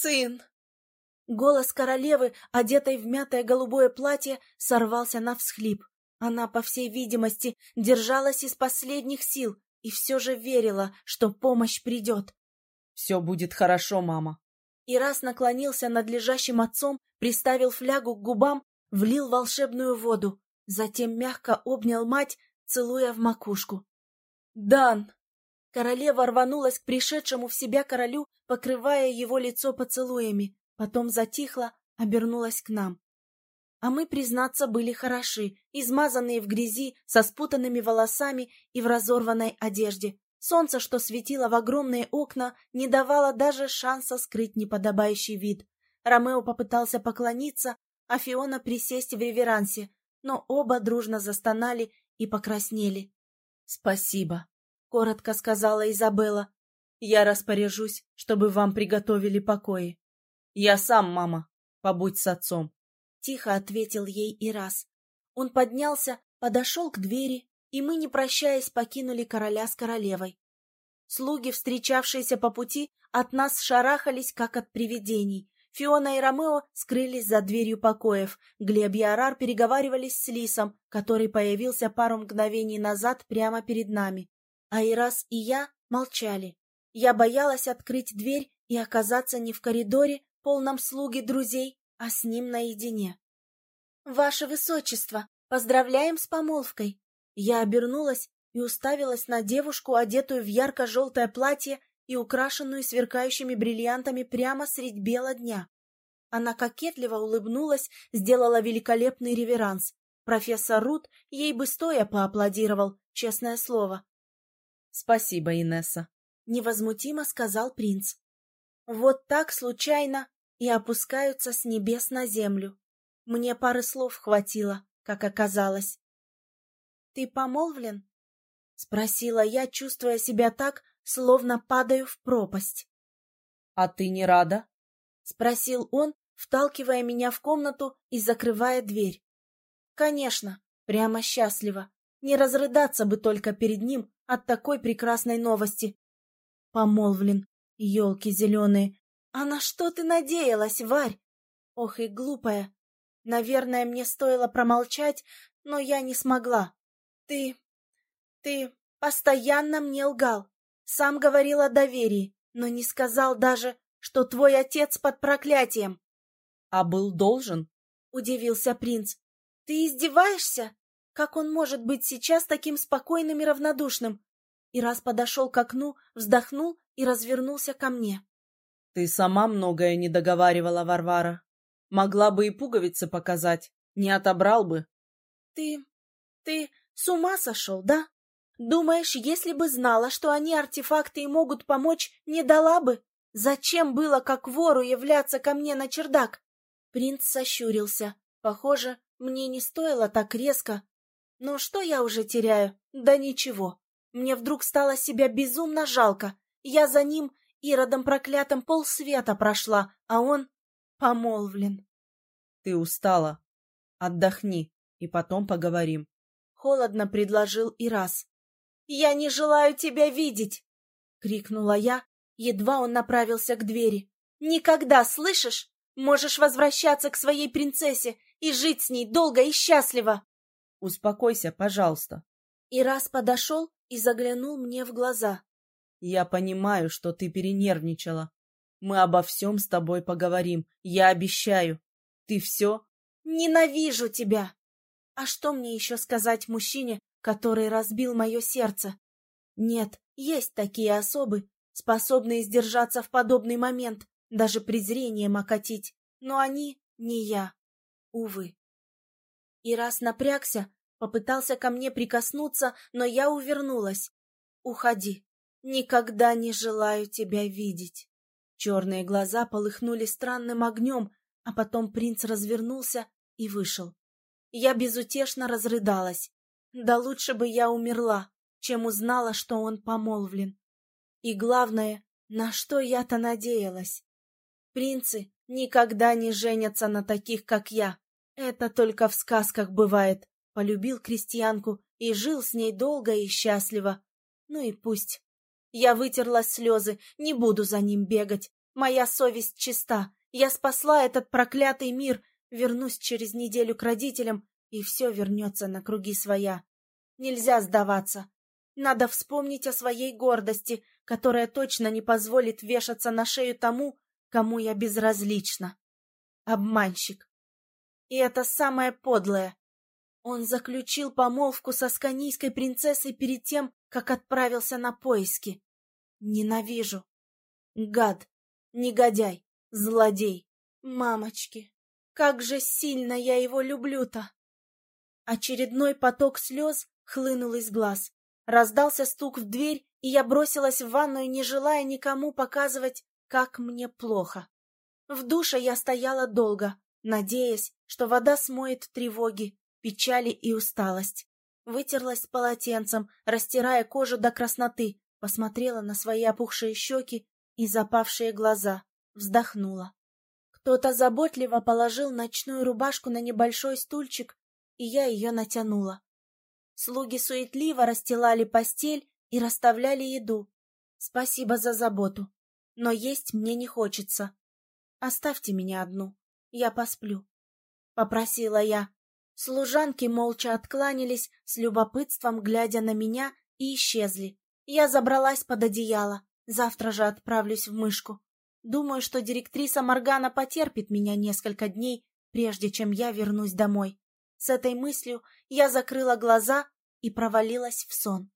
сын!» Голос королевы, одетой в мятое голубое платье, сорвался на всхлип. Она, по всей видимости, держалась из последних сил и все же верила, что помощь придет. «Все будет хорошо, мама». И раз наклонился над лежащим отцом, приставил флягу к губам, влил волшебную воду, затем мягко обнял мать, целуя в макушку. «Дан!» Королева рванулась к пришедшему в себя королю, покрывая его лицо поцелуями, потом затихла, обернулась к нам. А мы, признаться, были хороши, измазанные в грязи, со спутанными волосами и в разорванной одежде. Солнце, что светило в огромные окна, не давало даже шанса скрыть неподобающий вид. Ромео попытался поклониться, а Фиона присесть в реверансе, но оба дружно застонали и покраснели. «Спасибо», — коротко сказала Изабелла. «Я распоряжусь, чтобы вам приготовили покои». «Я сам, мама. Побудь с отцом». Тихо ответил ей и раз. Он поднялся, подошел к двери, и мы, не прощаясь, покинули короля с королевой. Слуги, встречавшиеся по пути, от нас шарахались, как от привидений. Фиона и Ромео скрылись за дверью покоев. Глеб и Арар переговаривались с Лисом, который появился пару мгновений назад прямо перед нами. А Ирас и я молчали. Я боялась открыть дверь и оказаться не в коридоре, полном слуги друзей, а с ним наедине. «Ваше Высочество, поздравляем с помолвкой!» Я обернулась и уставилась на девушку, одетую в ярко-желтое платье и украшенную сверкающими бриллиантами прямо средь бела дня. Она кокетливо улыбнулась, сделала великолепный реверанс. Профессор Рут ей бы стоя поаплодировал, честное слово. — Спасибо, Инесса, — невозмутимо сказал принц. Вот так случайно и опускаются с небес на землю. Мне пары слов хватило, как оказалось. — Ты помолвлен? — спросила я, чувствуя себя так, словно падаю в пропасть. — А ты не рада? — спросил он, вталкивая меня в комнату и закрывая дверь. — Конечно, прямо счастливо. Не разрыдаться бы только перед ним от такой прекрасной новости. Помолвлен, елки зеленые, «А на что ты надеялась, Варь?» Ох и глупая. Наверное, мне стоило промолчать, но я не смогла. Ты... ты постоянно мне лгал. Сам говорил о доверии, но не сказал даже, что твой отец под проклятием. — А был должен? — удивился принц. — Ты издеваешься? Как он может быть сейчас таким спокойным и равнодушным? И раз подошел к окну, вздохнул и развернулся ко мне. Ты сама многое не договаривала, Варвара. Могла бы и пуговицы показать, не отобрал бы. Ты... ты с ума сошел, да? Думаешь, если бы знала, что они артефакты и могут помочь, не дала бы? Зачем было, как вору, являться ко мне на чердак? Принц сощурился. Похоже, мне не стоило так резко. Но что я уже теряю? Да ничего. Мне вдруг стало себя безумно жалко. Я за ним Иродом проклятым полсвета прошла, а он помолвлен. Ты устала. Отдохни, и потом поговорим. Холодно предложил и раз. Я не желаю тебя видеть! Крикнула я, едва он направился к двери. Никогда, слышишь? Можешь возвращаться к своей принцессе и жить с ней долго и счастливо. Успокойся, пожалуйста. И раз подошел и заглянул мне в глаза. Я понимаю, что ты перенервничала. Мы обо всем с тобой поговорим. Я обещаю. Ты все? Ненавижу тебя! А что мне еще сказать мужчине, который разбил мое сердце? Нет, есть такие особы, способные сдержаться в подобный момент, даже презрением окатить. Но они не я. Увы. И раз напрягся, попытался ко мне прикоснуться, но я увернулась. Уходи. Никогда не желаю тебя видеть. Черные глаза полыхнули странным огнем, а потом принц развернулся и вышел. Я безутешно разрыдалась. Да лучше бы я умерла, чем узнала, что он помолвлен. И главное, на что я-то надеялась. Принцы никогда не женятся на таких, как я. Это только в сказках бывает. Полюбил крестьянку и жил с ней долго и счастливо. Ну и пусть. Я вытерла слезы, не буду за ним бегать. Моя совесть чиста. Я спасла этот проклятый мир. Вернусь через неделю к родителям, и все вернется на круги своя. Нельзя сдаваться. Надо вспомнить о своей гордости, которая точно не позволит вешаться на шею тому, кому я безразлична. Обманщик. И это самое подлое. Он заключил помолвку со сканийской принцессой перед тем, как отправился на поиски. Ненавижу. Гад, негодяй, злодей. Мамочки, как же сильно я его люблю-то! Очередной поток слез хлынул из глаз. Раздался стук в дверь, и я бросилась в ванную, не желая никому показывать, как мне плохо. В душе я стояла долго, надеясь, что вода смоет тревоги, печали и усталость. Вытерлась полотенцем, растирая кожу до красноты, посмотрела на свои опухшие щеки и запавшие глаза, вздохнула. Кто-то заботливо положил ночную рубашку на небольшой стульчик, и я ее натянула. Слуги суетливо расстилали постель и расставляли еду. Спасибо за заботу, но есть мне не хочется. Оставьте меня одну, я посплю. Попросила я. Служанки молча откланялись, с любопытством глядя на меня, и исчезли. Я забралась под одеяло. Завтра же отправлюсь в мышку. Думаю, что директриса Моргана потерпит меня несколько дней, прежде чем я вернусь домой. С этой мыслью я закрыла глаза и провалилась в сон.